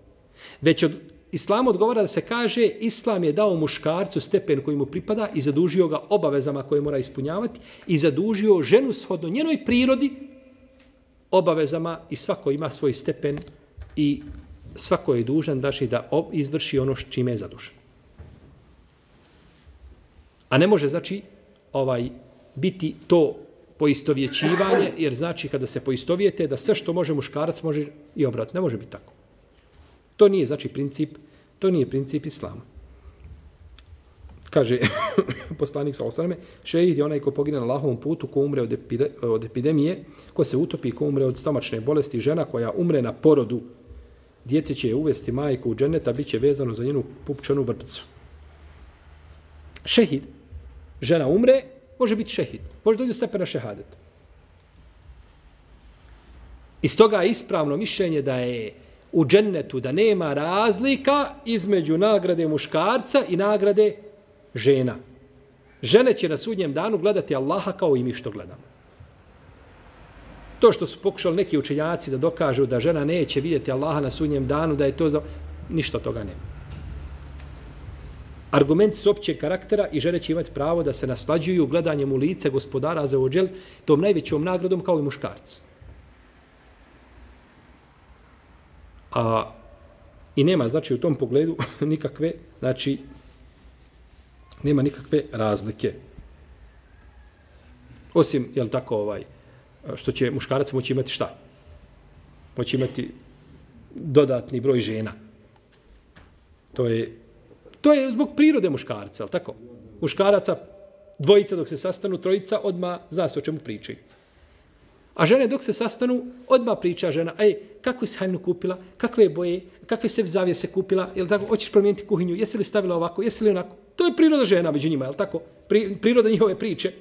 Već od, Islam odgovara da se kaže Islam je dao muškarcu stepen koji mu pripada i zadužio ga obavezama koje mora ispunjavati i zadužio ženu shodno njenoj prirodi obavezama i svako ima svoj stepen i svako je dužan daši da izvrši ono čime je zadužen. A ne može znači ovaj biti to poistovjećivanje, jer znači kada se poistovijete da sve što može muškarac može i obrat. Ne može biti tako. To nije znači princip, to nije princip islama. Kaže poslanik sa osrame, šehid je onaj ko pogine na Allahovom putu, ko umre od, epide, od epidemije, ko se utopi, ko umre od stomačne bolesti, žena koja umre na porodu, djete će je uvesti majku u dženeta, bit će vezano za njenu pupčanu vrpcu. Šehid, žena umre, može biti šehid. Može dođe stepena šehadeta. Iz toga je ispravno mišljenje da je u džennetu da nema razlika između nagrade muškarca i nagrade žena. Žene će na sudnjem danu gledati Allaha kao i mi što gledamo. To što su pokušali neki učenjaci da dokažu da žena neće vidjeti Allaha na sudnjem danu, da je to za... Ništa toga nema. Argumenti su općeg karaktera i žene će imati pravo da se naslađuju gledanjem u lice gospodara za ođel tom najvećom nagradom kao i muškarci. A, I nema, znači, u tom pogledu nikakve, znači, nema nikakve razlike. Osim, jel tako, ovaj, što će muškarac moći imati šta? Moći imati dodatni broj žena. To je, to je zbog prirode muškarca, al tako? Muškaraca, dvojica dok se sastanu, trojica, odma zna se o čemu pričaju. A žene dok se sastanu, odma priča žena, ej, kako si haljnu kupila, kakve boje, kakve se zavijese kupila, je tako, hoćeš promijeniti kuhinju, jesi li stavila ovako, jesi li onako. To je priroda žena među njima, je tako? Pri, priroda njihove priče.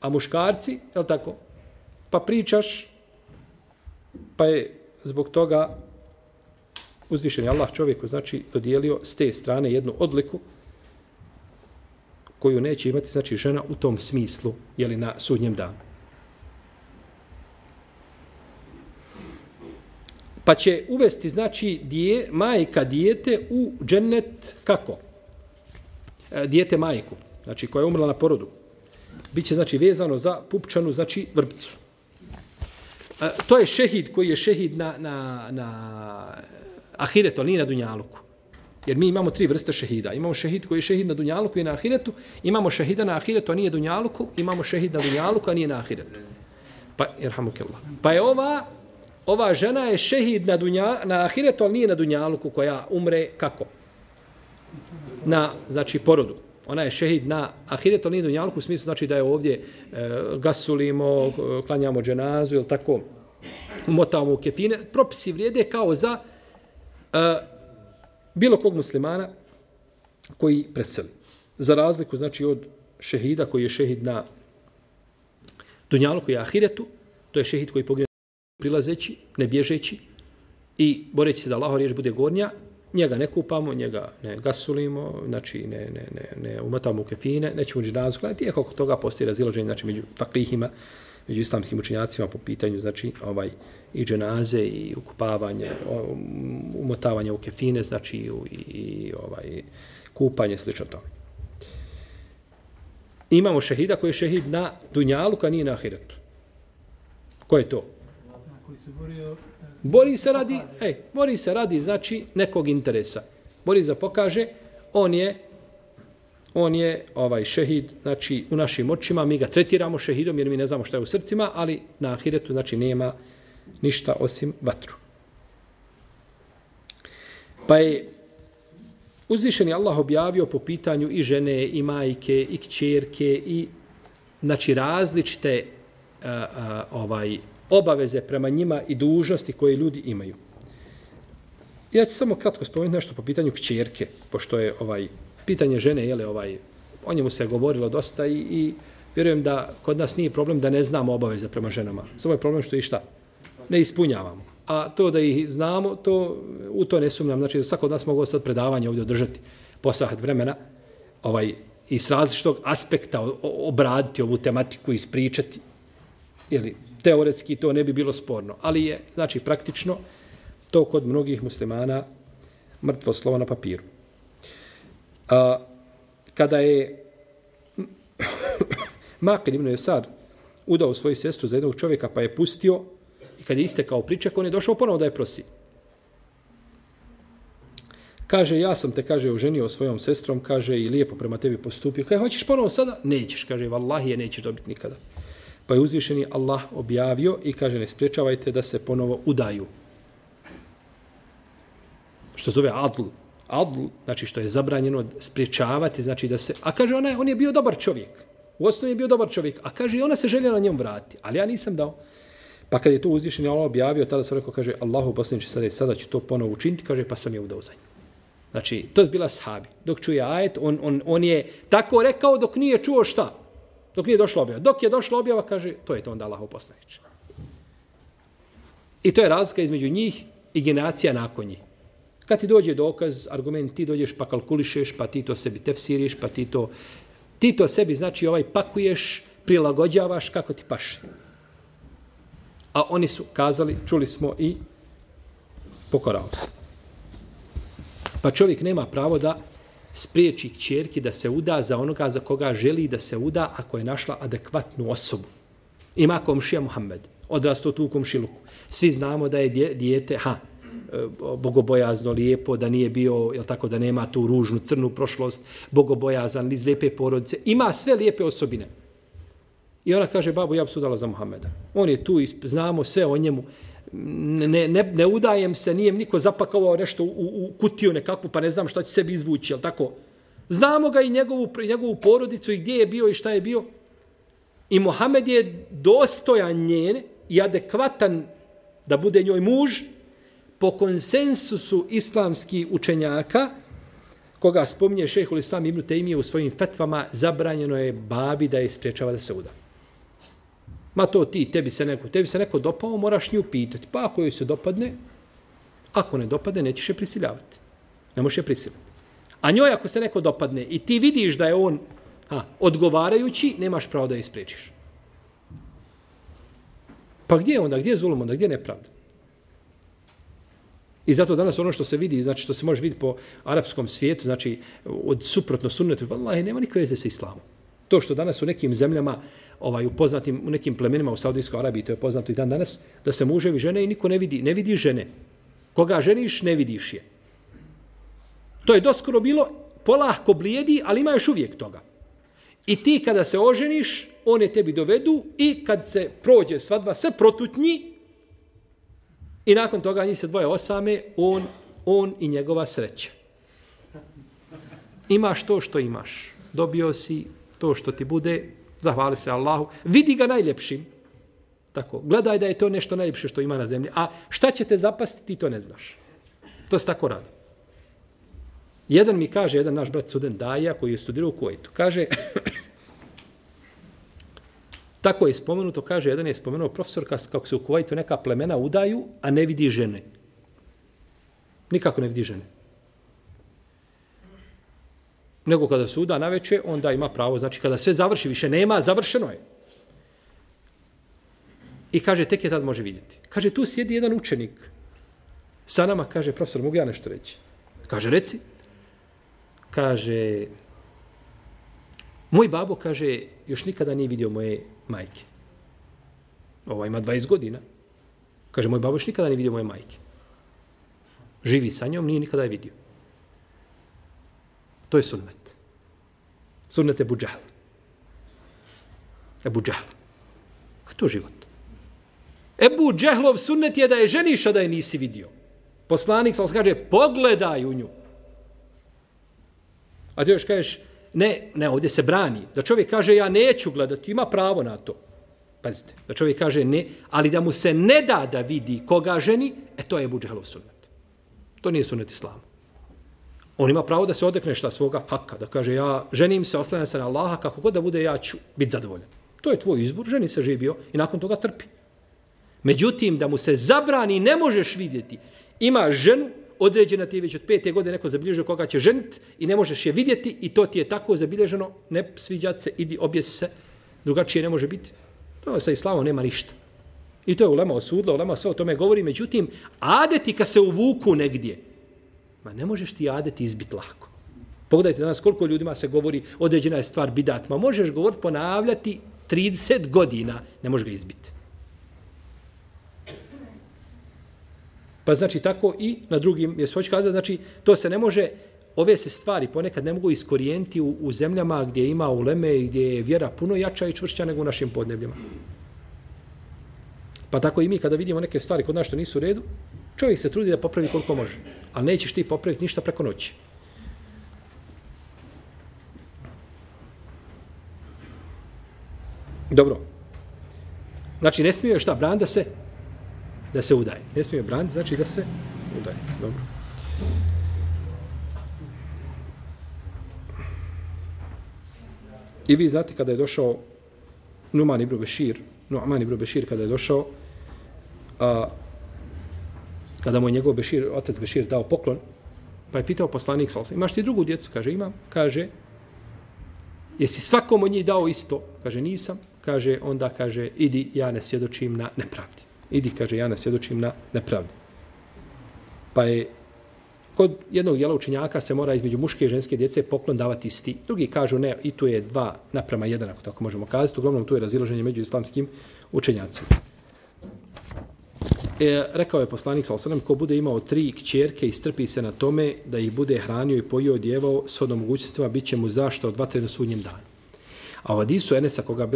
A muškarci, je tako? Pa pričaš, pa je zbog toga uzvišen je Allah čovjeku, znači, dodijelio s te strane jednu odliku koju neće imati, znači, žena u tom smislu, jeli na sudnjem danu. Pa će uvesti, znači, dije, majka dijete u džennet, kako? E, dijete majku, znači, koja je umrla na porodu. Biće, znači, vezano za pupčanu, znači, vrpcu. E, to je šehid koji je šehid na, na, na e, ahiretu, ali nije na dunjaluku. Jer mi imamo tri vrste šehida. Imamo šehid koji je šehid na dunjaluku i na ahiretu. Imamo šehida na ahiretu, a nije dunjaluku. Imamo šehid na dunjaluku, a nije na ahiretu. Pa, pa je ova ova žena je šehid na, dunja, na ahiretu, ali nije na dunjaluku koja umre kako? Na, znači, porodu. Ona je šehid na ahiretu, ali nije na dunjaluku, u smislu znači da je ovdje e, gasulimo, e, klanjamo dženazu, ili tako, motamo u kefine. Propisi vrijede kao za e, bilo kog muslimana koji preseli. Za razliku, znači, od šehida koji je šehid na dunjaluku i ahiretu, to je šehid koji pogine prilazeći, ne bježeći i boreći se da Allahova riječ bude gornja, njega ne kupamo, njega ne gasulimo, znači ne, ne, ne, ne umatamo u kefine, nećemo uđi nazu, gledajte, iako oko toga postoji razilaženje znači, među faklihima, među islamskim učenjacima po pitanju znači ovaj i dženaze i ukupavanje umotavanje u kefine znači i, i ovaj kupanje slično to. Imamo šehida koji je šehid na dunjalu, a nije na ahiretu. Ko je to? Koji se borio... Bori se radi, ej, bori se radi, znači, nekog interesa. Bori se pokaže, on je, on je ovaj šehid, znači, u našim očima, mi ga tretiramo šehidom, jer mi ne znamo šta je u srcima, ali na ahiretu, znači, nema ništa osim vatru. Pa je uzvišeni Allah objavio po pitanju i žene, i majke, i kćerke, i znači različite a, a, ovaj obaveze prema njima i dužnosti koje ljudi imaju. Ja ću samo kratko spomenuti nešto po pitanju kćerke, pošto je ovaj pitanje žene, jele, ovaj, o njemu se govorilo dosta i, i vjerujem da kod nas nije problem da ne znamo obaveze prema ženama. Samo je problem što i šta? Ne ispunjavamo. A to da ih znamo, to, u to ne sumnjam. Znači, svako od nas mogu sad predavanje ovdje održati posahat vremena ovaj, i s različitog aspekta obraditi ovu tematiku, ispričati. Jeli, teoretski to ne bi bilo sporno, ali je, znači, praktično to kod mnogih muslimana mrtvo slovo na papiru. A, kada je Makir ibn Jesar udao svoju sestru za jednog čovjeka pa je pustio i kad je istekao pričak, on je došao ponovo da je prosi. Kaže, ja sam te, kaže, oženio svojom sestrom, kaže, i lijepo prema tebi postupio. Kaže, hoćeš ponovo sada? Nećeš, kaže, vallahi je, nećeš dobiti nikada. Pa je uzvišeni Allah objavio i kaže ne spriječavajte da se ponovo udaju. Što zove adl. Adl, znači što je zabranjeno spriječavati, znači da se... A kaže ona, on je bio dobar čovjek. U osnovi je bio dobar čovjek. A kaže i ona se željela njom vrati. Ali ja nisam dao. Pa kad je to uzvišeni Allah objavio, tada se rekao, kaže, Allahu poslaniče, sada, sada ću to ponovo učiniti, kaže, pa sam je udao za nju. Znači, to je bila sahabi. Dok čuje ajet, on, on, on je tako rekao dok nije čuo šta? Dok nije došla objava. Dok je došla objava, kaže, to je to onda Allahov poslanič. I to je razlika između njih i generacija nakon njih. Kad ti dođe dokaz, argument, ti dođeš pa kalkulišeš, pa ti to sebi tefsiriš, pa ti to, ti to sebi, znači, ovaj pakuješ, prilagođavaš kako ti paše. A oni su kazali, čuli smo i pokorao se. Pa čovjek nema pravo da spriječi kćerki da se uda za onoga za koga želi da se uda ako je našla adekvatnu osobu. Ima komšija Muhammed, odrasto tu u komšiluku. Svi znamo da je dijete, ha, e, bogobojazno, lijepo, da nije bio, jel tako, da nema tu ružnu, crnu prošlost, bogobojazan, iz lijepe porodice. Ima sve lijepe osobine. I ona kaže, babu, ja bi sudala za Muhammeda. On je tu, znamo sve o njemu. Ne, ne, ne udajem se, nijem niko zapakovao nešto u, u kutiju nekakvu, pa ne znam šta će sebi izvući, jel tako? Znamo ga i njegovu, njegovu porodicu i gdje je bio i šta je bio. I Muhammed je dostojan njen i adekvatan da bude njoj muž po konsensusu islamskih učenjaka, koga spominje šehhul islam ibn Tejmije u svojim fetvama, zabranjeno je babi da je spriječava da se uda. Ma to ti, tebi se neko, tebi se neko dopao, moraš nju pitati. Pa ako joj se dopadne, ako ne dopadne, nećeš je prisiljavati. Ne možeš je prisiliti. A njoj ako se neko dopadne i ti vidiš da je on ha, odgovarajući, nemaš pravo da je ispriječiš. Pa gdje je onda? Gdje je zulum onda? Gdje je nepravda? I zato danas ono što se vidi, znači što se može vidjeti po arapskom svijetu, znači od suprotno sunnetu, vallahi, nema nikakve veze sa islamom. To što danas u nekim zemljama, ovaj, u poznatim, u nekim plemenima u Saudijskoj Arabiji, to je poznato i dan danas, da se muževi žene i niko ne vidi, ne vidi žene. Koga ženiš, ne vidiš je. To je doskoro bilo polahko blijedi, ali ima još uvijek toga. I ti kada se oženiš, one tebi dovedu i kad se prođe svadba, sve protutnji i nakon toga njih se dvoje osame, on, on i njegova sreća. Imaš to što imaš. Dobio si to što ti bude, zahvali se Allahu. Vidi ga najljepšim. Tako, gledaj da je to nešto najljepše što ima na zemlji. A šta će te zapasti, ti to ne znaš. To se tako radi. Jedan mi kaže, jedan naš brat student Daja, koji je studirao u Kuwaitu, kaže, tako je spomenuto, kaže, jedan je spomenuo profesor, kako se u Kuwaitu neka plemena udaju, a ne vidi žene. Nikako ne vidi žene. Nego kada se uda na veče, onda ima pravo, znači kada sve završi, više nema, završeno je. I kaže, tek je tad može vidjeti. Kaže, tu sjedi jedan učenik. Sa nama, kaže, profesor, mogu ja nešto reći? Kaže, reci kaže, moj babo, kaže, još nikada nije vidio moje majke. Ova ima 20 godina. Kaže, moj babo još nikada nije vidio moje majke. Živi sa njom, nije nikada je vidio. To je sunnet. Sunnet Ebu Džahla. Ebu džahl. To život. Ebu Džehlov sunnet je da je ženiš, a da je nisi vidio. Poslanik sam kaže, pogledaj u nju. A ti još kažeš, ne, ne, ovdje se brani. Da čovjek kaže, ja neću gledati, ima pravo na to. Pazite, da čovjek kaže ne, ali da mu se ne da da vidi koga ženi, e to je Buđehalov sunnet. To nije sunnet islama. On ima pravo da se odrekne šta svoga haka, da kaže ja ženim se, oslanjam se na Allaha, kako god da bude, ja ću biti zadovoljan. To je tvoj izbor, ženi se živio i nakon toga trpi. Međutim, da mu se zabrani, ne možeš vidjeti, ima ženu, određena ti je već od pete godine neko zabilježio koga će ženiti i ne možeš je vidjeti i to ti je tako zabilježeno, ne sviđat se, idi, objes se, drugačije ne može biti. To sa islamom nema ništa. I to je ulema osudla, ulema sve o tome govori, međutim, adeti kad se uvuku negdje, ma ne možeš ti adet izbiti lako. Pogledajte danas koliko ljudima se govori određena je stvar bidat, ma možeš govoriti, ponavljati 30 godina, ne možeš ga izbiti. Pa znači tako i na drugim, jesu hoću kazati, znači to se ne može, ove se stvari ponekad ne mogu iskorijenti u, u zemljama gdje ima uleme i gdje je vjera puno jača i čvršća nego u našim podnebljima. Pa tako i mi kada vidimo neke stvari kod nas što nisu u redu, čovjek se trudi da popravi koliko može. Ali nećeš ti popraviti ništa preko noći. Dobro. Znači, ne smije šta, branda se da se udaje. Ne smije bran, znači da se udaje. Dobro. I vi znate kada je došao Numan ibn Bešir, Numan ibn Bešir kada je došao, a, kada mu je njegov Bešir, otac Bešir dao poklon, pa je pitao poslanik Salsa, imaš ti drugu djecu? Kaže, imam. Kaže, jesi svakom od njih dao isto? Kaže, nisam. Kaže, onda kaže, idi, ja ne svjedočim na nepravdi. Idi, kaže, ja ne svjedočim na nepravdi. Pa je kod jednog dijela učenjaka se mora između muške i ženske djece poklon davati isti. Drugi kažu ne, i tu je dva naprema jedan, ako tako možemo kazati. Uglavnom, tu je razilaženje među islamskim učenjacima. E, rekao je poslanik sa osanem, ko bude imao tri kćerke i strpi se na tome da ih bude hranio i pojio odjevao s odnom bit će mu zašto od vatre na sudnjem danu. A u Adisu Enesa, koga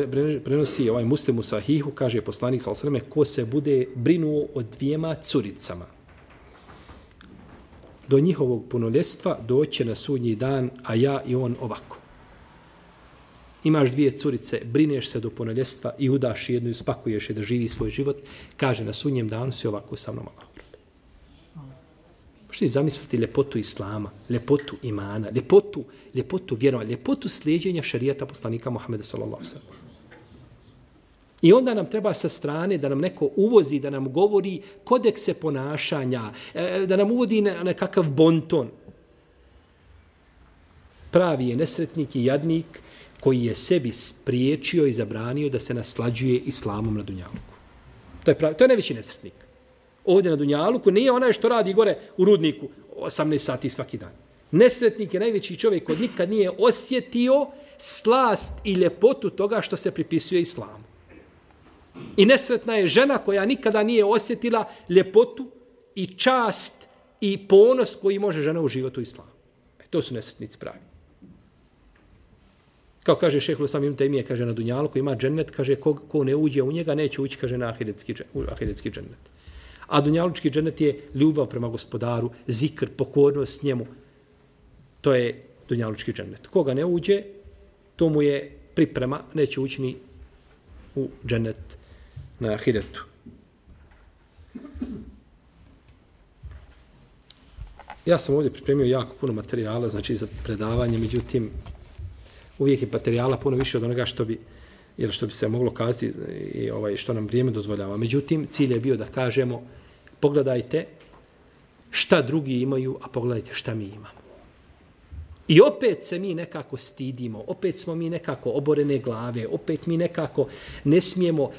prenosi ovaj muslim u Sahihu, kaže poslanik sa osanem, ko se bude brinuo o dvijema curicama, do njihovog punoljestva doće na sudnji dan, a ja i on ovako. Imaš dvije curice, brineš se do punoljestva i udaš jednu i spakuješ je da živi svoj život, kaže na sudnjem danu si ovako sa mnom Allah. Možete zamisliti ljepotu Islama, ljepotu imana, ljepotu, ljepotu vjerovanja, ljepotu slijedjenja šarijata poslanika Muhammeda sallallahu sallam. I onda nam treba sa strane da nam neko uvozi, da nam govori kodekse ponašanja, e, e, da nam uvodi nekakav bonton. Pravi je nesretnik i jadnik koji je sebi spriječio i zabranio da se naslađuje islamom na Dunjaluku. To je, pravi, to je najveći nesretnik. Ovdje na Dunjaluku nije onaj što radi gore u rudniku 18 sati svaki dan. Nesretnik je najveći čovjek koji nikad nije osjetio slast i ljepotu toga što se pripisuje islamu. I nesretna je žena koja nikada nije osjetila ljepotu i čast i ponos koji može žena uživati u islamu. E, to su nesretnici pravi. Kao kaže šehlu sam im temije, kaže na Dunjalku ima džennet, kaže ko, ko ne uđe u njega, neće ući, kaže na ahiretski, ahiretski džennet. A Dunjalučki džennet je ljubav prema gospodaru, zikr, pokornost njemu. To je Dunjalučki džennet. Koga ne uđe, to mu je priprema, neće ući ni u džennet na ahiretu. Ja sam ovdje pripremio jako puno materijala, znači za predavanje, međutim, uvijek je materijala puno više od onoga što bi, jer što bi se moglo kazati i ovaj, što nam vrijeme dozvoljava. Međutim, cilj je bio da kažemo, pogledajte šta drugi imaju, a pogledajte šta mi imamo. I opet se mi nekako stidimo, opet smo mi nekako oborene glave, opet mi nekako ne smijemo,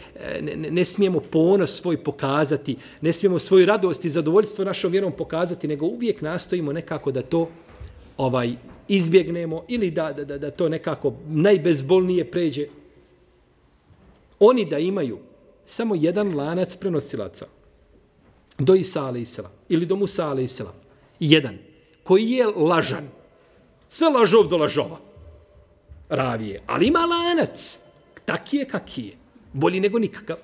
ne, ne smijemo ponos svoj pokazati, ne smijemo svoju radost i zadovoljstvo našom vjerom pokazati, nego uvijek nastojimo nekako da to ovaj izbjegnemo ili da, da, da, da to nekako najbezbolnije pređe. Oni da imaju samo jedan lanac prenosilaca do Isa alaih ili do Musa alaih jedan, koji je lažan, Sve lažov do lažova. Ravije. Ali ima lanac. Taki je kaki je. Bolji nego nikakav.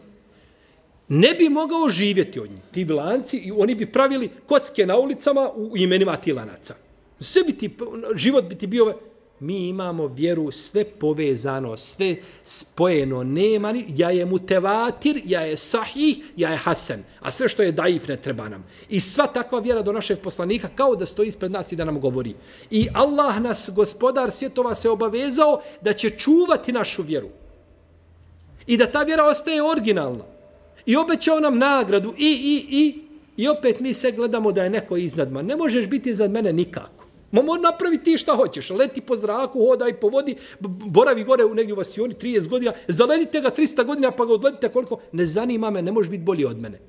Ne bi mogao živjeti od njih. Ti lanci, oni bi pravili kocke na ulicama u imenima ti lanaca. Sve bi ti, život bi ti bio mi imamo vjeru sve povezano, sve spojeno, nema ni, ja je mutevatir, ja je sahih, ja je hasen, a sve što je daif ne treba nam. I sva takva vjera do našeg poslanika kao da stoji ispred nas i da nam govori. I Allah nas, gospodar svjetova, se obavezao da će čuvati našu vjeru. I da ta vjera ostaje originalna. I obećao nam nagradu i, i, i, i opet mi se gledamo da je neko iznad ma. Ne možeš biti iznad mene nikako. Mamo, napravi ti šta hoćeš, leti po zraku, hodaj po vodi, boravi gore u negdje u Vasioni 30 godina, zaledite ga 300 godina pa ga odledite koliko, ne zanima me, ne možeš biti bolji od mene.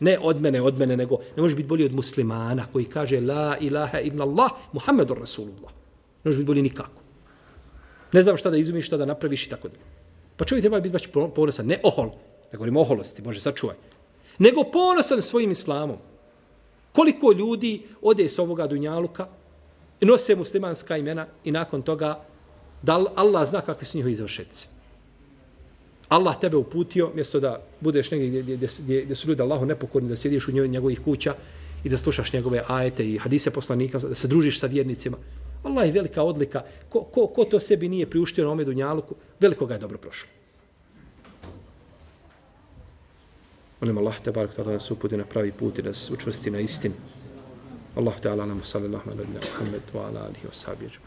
Ne od mene, od mene, nego ne možeš biti bolji od muslimana koji kaže la ilaha illa Allah, Muhammedur Rasulullah. Ne možeš biti bolji nikako. Ne znam šta da izumiš, šta da napraviš i tako da. Pa čovjek treba biti baš ponosan, ne ohol, ne govorim oholosti, može sačuvaj, nego ponosan svojim islamom. Koliko ljudi ode sa ovoga dunjaluka, nose muslimanska imena i nakon toga da Allah zna kakvi su njihovi izvršetci. Allah tebe uputio, mjesto da budeš negdje gdje, gdje, gdje, gdje su ljudi Allahu nepokorni, da sjediš u njoj, njegovih kuća i da slušaš njegove ajete i hadise poslanika, da se družiš sa vjernicima. Allah je velika odlika. Ko, ko, ko to sebi nije priuštio na omedu njaluku, veliko ga je dobro prošlo. Molim Allah te barak da nas uputi na pravi put i da nas učvrsti na istinu. الله تعالى على صلى الله على محمد وعلى آله وصحبه أجمعين.